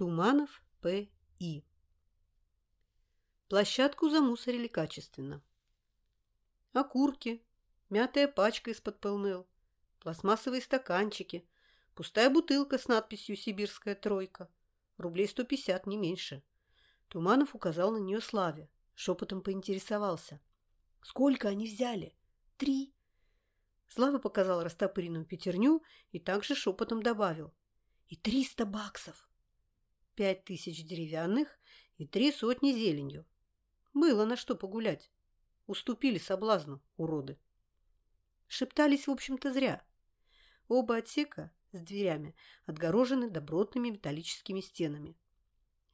Туманов П.И. Площадку замусорили качественно. Окурки, мятая пачка из-под ПЛНЛ, пластмассовые стаканчики, пустая бутылка с надписью «Сибирская тройка». Рублей 150, не меньше. Туманов указал на нее Славе, шепотом поинтересовался. «Сколько они взяли?» «Три». Слава показал растопыренную пятерню и также шепотом добавил. «И триста баксов!» «Пять тысяч деревянных и три сотни зеленью. Было на что погулять. Уступили соблазну, уроды. Шептались, в общем-то, зря. Оба отсека с дверями отгорожены добротными металлическими стенами.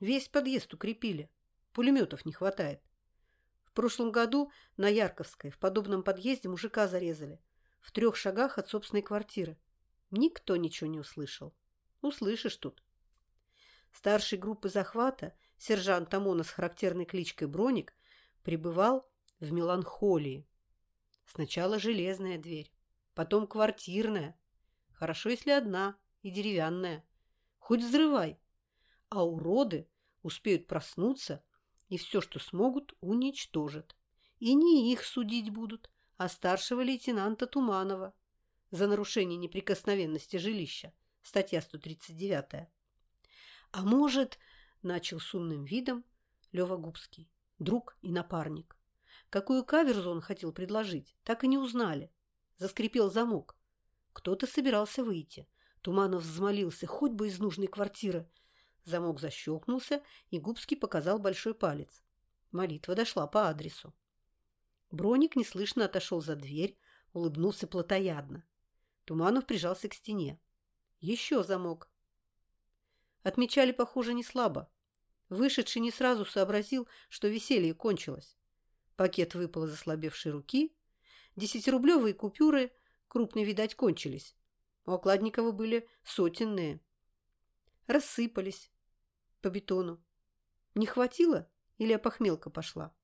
Весь подъезд укрепили. Пулеметов не хватает. В прошлом году на Ярковской в подобном подъезде мужика зарезали. В трех шагах от собственной квартиры. Никто ничего не услышал. Услышишь тут. Старший группы захвата, сержант ОМОНа с характерной кличкой Броник, пребывал в меланхолии. Сначала железная дверь, потом квартирная. Хорошо, если одна и деревянная. Хоть взрывай. А уроды успеют проснуться и все, что смогут, уничтожат. И не их судить будут, а старшего лейтенанта Туманова за нарушение неприкосновенности жилища. Статья 139. А может, начал с умным видом Лева Губский, друг и напарник. Какую каверзу он хотел предложить, так и не узнали. Заскрипел замок. Кто-то собирался выйти. Туманов взмолился, хоть бы из нужной квартиры. Замок защелкнулся, и Губский показал большой палец. Молитва дошла по адресу. Броник неслышно отошел за дверь, улыбнулся плотоядно. Туманов прижался к стене. Еще замок. Отмечали, похоже, не слабо. Вышедший не сразу сообразил, что веселье кончилось. Пакет выпал из ослабевшей руки. Десятирублевые купюры, крупные, видать, кончились. У Окладникова были сотенные. Рассыпались по бетону. Не хватило или опохмелка пошла?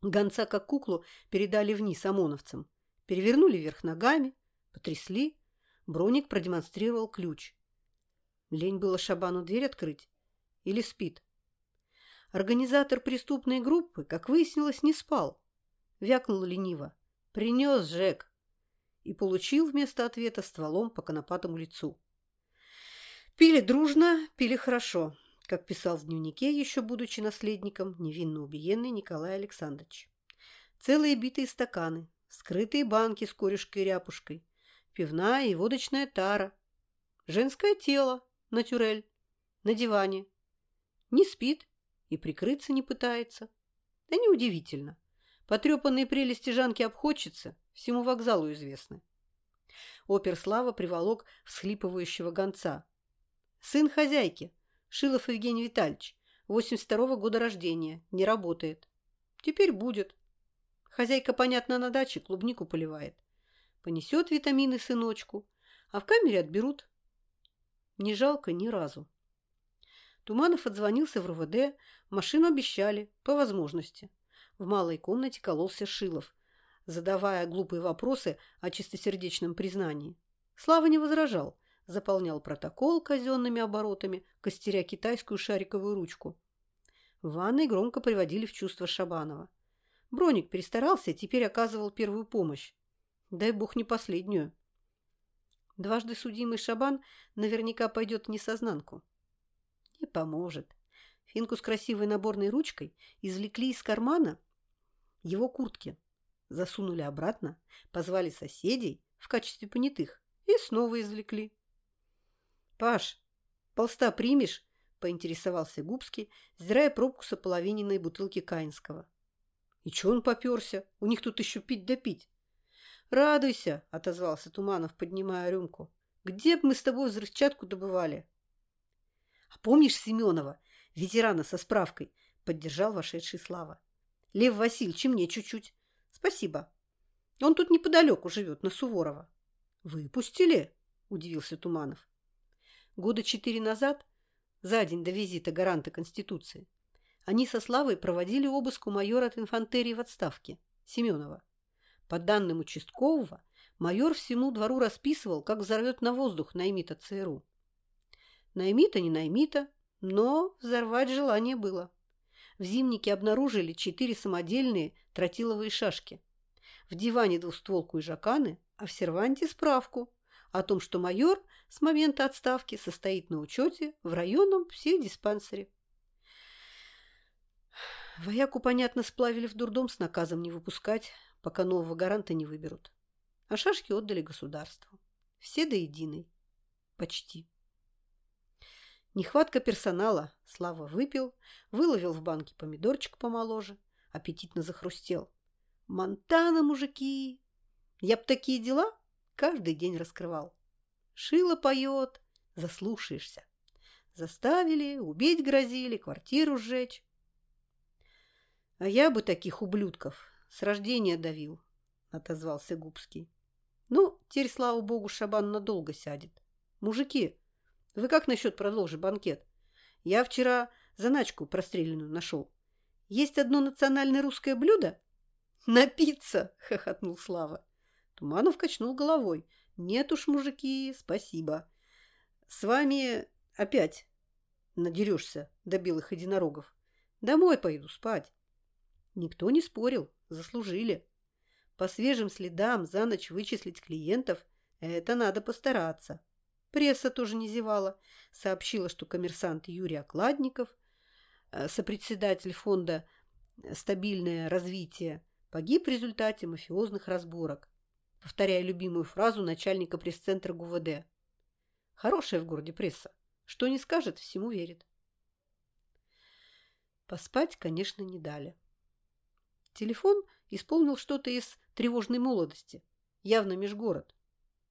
Гонца, как куклу, передали вниз ОМОНовцам. Перевернули вверх ногами, потрясли. Броник продемонстрировал ключ. Лень было Шабану дверь открыть. Или спит. Организатор преступной группы, как выяснилось, не спал. Вякнул лениво. «Принес, Жек!» И получил вместо ответа стволом по конопатому лицу. Пили дружно, пили хорошо, как писал в дневнике, еще будучи наследником, невинно убиенный Николай Александрович. Целые битые стаканы, скрытые банки с корешкой и ряпушкой, пивная и водочная тара, женское тело, натюрель, на диване. Не спит, и прикрыться не пытается. Да неудивительно. Потрепанные прелести Жанки обходчицы всему вокзалу известны. Опер Слава приволок всхлипывающего гонца. Сын хозяйки, Шилов Евгений Витальевич, 82-го года рождения, не работает. Теперь будет. Хозяйка, понятно, на даче клубнику поливает. Понесет витамины сыночку, а в камере отберут. Не жалко ни разу. Туманов отзвонился в РУВД, машину обещали, по возможности. В малой комнате кололся Шилов, задавая глупые вопросы о чистосердечном признании. Слава не возражал, заполнял протокол казенными оборотами, костеря китайскую шариковую ручку. В ванной громко приводили в чувство Шабанова. Броник перестарался теперь оказывал первую помощь. Дай бог не последнюю. Дважды судимый Шабан наверняка пойдет в несознанку. Не поможет. Финку с красивой наборной ручкой извлекли из кармана его куртки, засунули обратно, позвали соседей в качестве понятых и снова извлекли. «Паш, полста примешь?» – поинтересовался Губский, сдирая пробку с ополовиненной бутылки Каинского. «И чё он попёрся? У них тут еще пить да пить». «Радуйся!» – отозвался Туманов, поднимая рюмку. «Где б мы с тобой взрывчатку добывали?» «А помнишь Семенова, ветерана со справкой?» – поддержал вошедший Слава. «Лев Васильевич, мне чуть-чуть. Спасибо. Он тут неподалеку живет, на Суворова». «Выпустили?» – удивился Туманов. Года четыре назад, за день до визита гаранта Конституции, они со Славой проводили обыск у майора от инфантерии в отставке, Семенова. По данным участкового, майор всему двору расписывал, как взорвет на воздух Наймита ЦРУ. Наймита не Наймита, Но взорвать желание было. В зимнике обнаружили четыре самодельные тротиловые шашки. В диване двустволку и жаканы, а в серванте справку о том, что майор с момента отставки состоит на учете в районном психдиспансере. Вояку, понятно, сплавили в дурдом с наказом не выпускать, пока нового гаранта не выберут. А шашки отдали государству. Все до единой. Почти. Нехватка персонала. Слава выпил, выловил в банке помидорчик помоложе, аппетитно захрустел. Монтана, мужики! Я б такие дела каждый день раскрывал. Шила поет, заслушаешься. Заставили, убить грозили, квартиру сжечь. А я бы таких ублюдков с рождения давил, отозвался Губский. Ну, теперь, слава богу, Шабан надолго сядет. Мужики, вы как насчет продолжить банкет? Я вчера заначку простреленную нашел. Есть одно национальное русское блюдо? Напиться, хохотнул Слава. Туманов качнул головой. Нет уж, мужики, спасибо. С вами опять надерешься до белых единорогов. Домой пойду спать. Никто не спорил, заслужили. По свежим следам за ночь вычислить клиентов – это надо постараться. Пресса тоже не зевала. Сообщила, что коммерсант Юрий Окладников, э, сопредседатель фонда «Стабильное развитие», погиб в результате мафиозных разборок, повторяя любимую фразу начальника пресс-центра ГУВД. Хорошая в городе пресса. Что не скажет, всему верит. Поспать, конечно, не дали. Телефон исполнил что-то из тревожной молодости, явно межгород.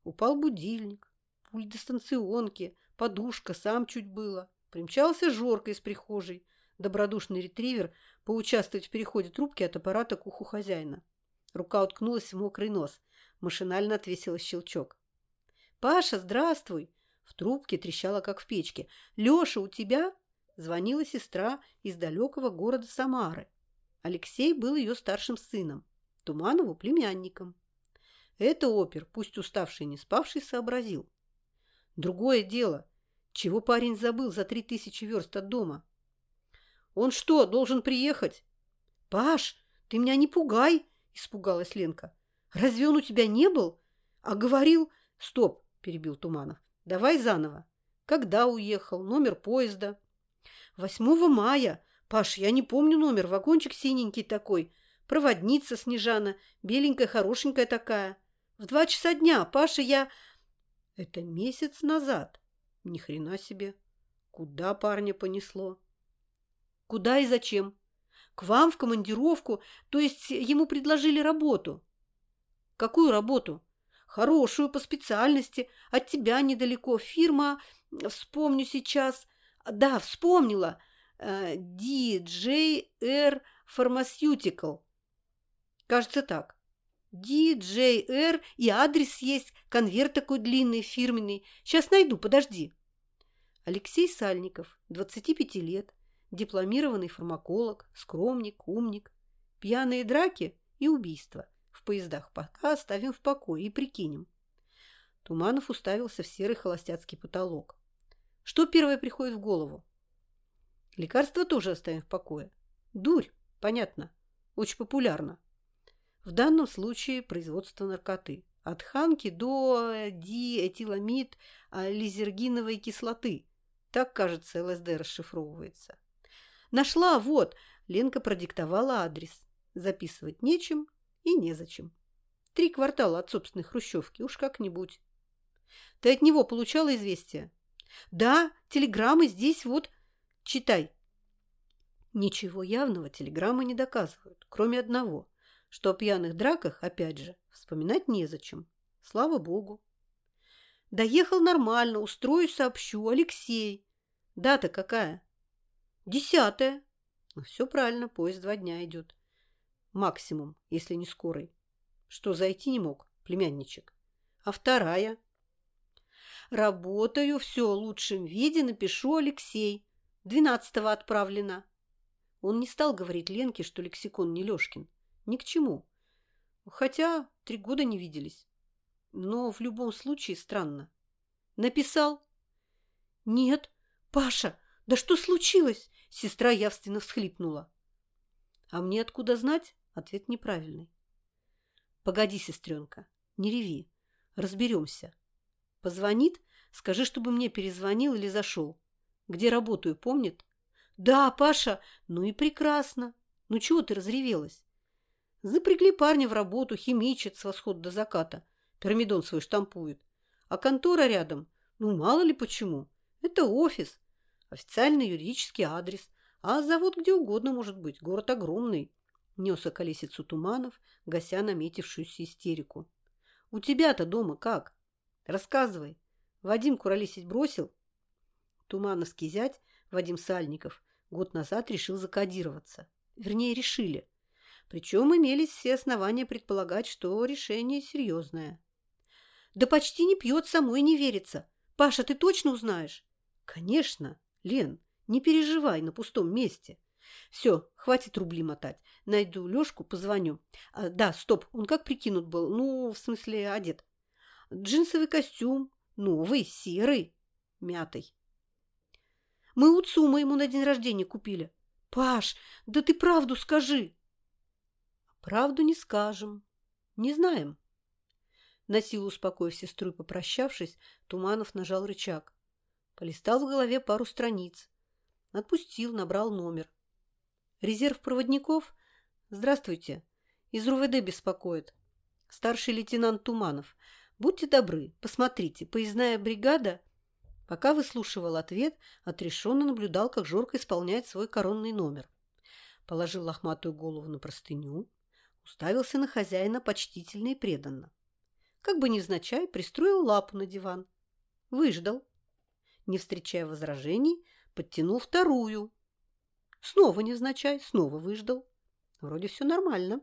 Упал будильник, пульт дистанционки, подушка, сам чуть было. Примчался Жорка из прихожей, добродушный ретривер, поучаствовать в переходе трубки от аппарата к уху хозяина. Рука уткнулась в мокрый нос. Машинально отвесила щелчок. «Паша, здравствуй!» В трубке трещала, как в печке. «Леша, у тебя?» Звонила сестра из далекого города Самары. Алексей был ее старшим сыном, Туманову племянником. Это опер, пусть уставший и не спавший, сообразил. Другое дело, чего парень забыл за три тысячи верст от дома? Он что, должен приехать? Паш, ты меня не пугай, испугалась Ленка. Разве он у тебя не был? А говорил... Стоп, перебил Туманов. Давай заново. Когда уехал? Номер поезда? 8 мая, Паш, я не помню номер, вагончик синенький такой. Проводница Снежана, беленькая, хорошенькая такая. В два часа дня, Паша, я... Это месяц назад. Ни хрена себе. Куда парня понесло? Куда и зачем? К вам в командировку, то есть ему предложили работу. Какую работу? Хорошую по специальности, от тебя недалеко. Фирма, вспомню сейчас. Да, вспомнила. DJR Pharmaceutical. Кажется так. DJR и адрес есть, конверт такой длинный, фирменный. Сейчас найду, подожди. Алексей Сальников, 25 лет, дипломированный фармаколог, скромник, умник. Пьяные драки и убийства в поездах пока оставим в покое и прикинем. Туманов уставился в серый холостяцкий потолок. Что первое приходит в голову? Лекарства тоже оставим в покое. Дурь, понятно, очень популярна. В данном случае производство наркоты. От ханки до диэтиламид лизергиновой кислоты. Так, кажется, ЛСД расшифровывается. Нашла, вот, Ленка продиктовала адрес. Записывать нечем и незачем. Три квартала от собственной хрущевки, уж как-нибудь. Ты от него получала известие? Да, телеграммы здесь вот Читай. Ничего явного телеграммы не доказывают, кроме одного, что о пьяных драках, опять же, вспоминать незачем. Слава богу. Доехал нормально, устроюсь, сообщу. Алексей. Дата какая? Десятая. Ну, все правильно, поезд два дня идет. Максимум, если не скорый. Что, зайти не мог, племянничек? А вторая? Работаю, все в лучшем виде, напишу Алексей. Двенадцатого отправлено. Он не стал говорить Ленке, что лексикон не Лешкин. Ни к чему. Хотя три года не виделись. Но в любом случае странно. Написал? Нет. Паша, «Да что случилось?» – сестра явственно всхлипнула. «А мне откуда знать?» – ответ неправильный. «Погоди, сестренка, не реви. Разберемся. Позвонит, скажи, чтобы мне перезвонил или зашел. Где работаю, помнит?» «Да, Паша, ну и прекрасно. Ну чего ты разревелась?» Запрягли парня в работу, химичит с восхода до заката. Пирамидон свой штампует. А контора рядом. Ну, мало ли почему. Это офис. Официальный юридический адрес. А завод где угодно может быть. Город огромный. Нес околесицу туманов, гася наметившуюся истерику. У тебя-то дома как? Рассказывай. Вадим куролесить бросил? Тумановский зять, Вадим Сальников, год назад решил закодироваться. Вернее, решили. Причем имелись все основания предполагать, что решение серьезное. Да почти не пьет, самой не верится. Паша, ты точно узнаешь? Конечно, Лен, не переживай на пустом месте. Все, хватит рубли мотать. Найду Лешку, позвоню. А, да, стоп, он как прикинут был? Ну, в смысле, одет. Джинсовый костюм, новый, серый, мятый. Мы у Цума ему на день рождения купили. Паш, да ты правду скажи. Правду не скажем. Не знаем. На силу успокоив сестру и попрощавшись, Туманов нажал рычаг. Полистал в голове пару страниц. Отпустил, набрал номер. Резерв проводников? Здравствуйте. Из РУВД беспокоит. Старший лейтенант Туманов. Будьте добры, посмотрите, поездная бригада... Пока выслушивал ответ, отрешенно наблюдал, как Жорка исполняет свой коронный номер. Положил лохматую голову на простыню, уставился на хозяина почтительно и преданно как бы невзначай пристроил лапу на диван. Выждал. Не встречая возражений, подтянул вторую. Снова невзначай, снова выждал. Вроде все нормально.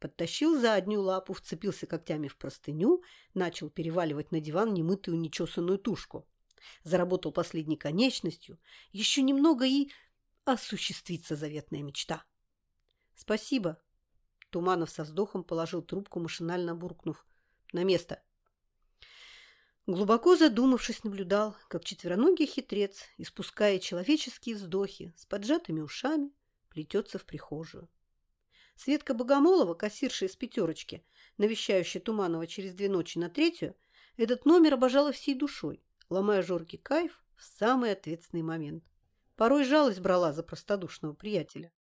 Подтащил заднюю лапу, вцепился когтями в простыню, начал переваливать на диван немытую нечесанную тушку. Заработал последней конечностью. Еще немного и осуществится заветная мечта. «Спасибо». Туманов со вздохом положил трубку, машинально буркнув. На место. Глубоко задумавшись, наблюдал, как четвероногий хитрец, испуская человеческие вздохи с поджатыми ушами, плетется в прихожую. Светка Богомолова, кассирша из пятерочки, навещающая Туманова через две ночи на третью, этот номер обожала всей душой, ломая жоркий кайф в самый ответственный момент. Порой жалость брала за простодушного приятеля.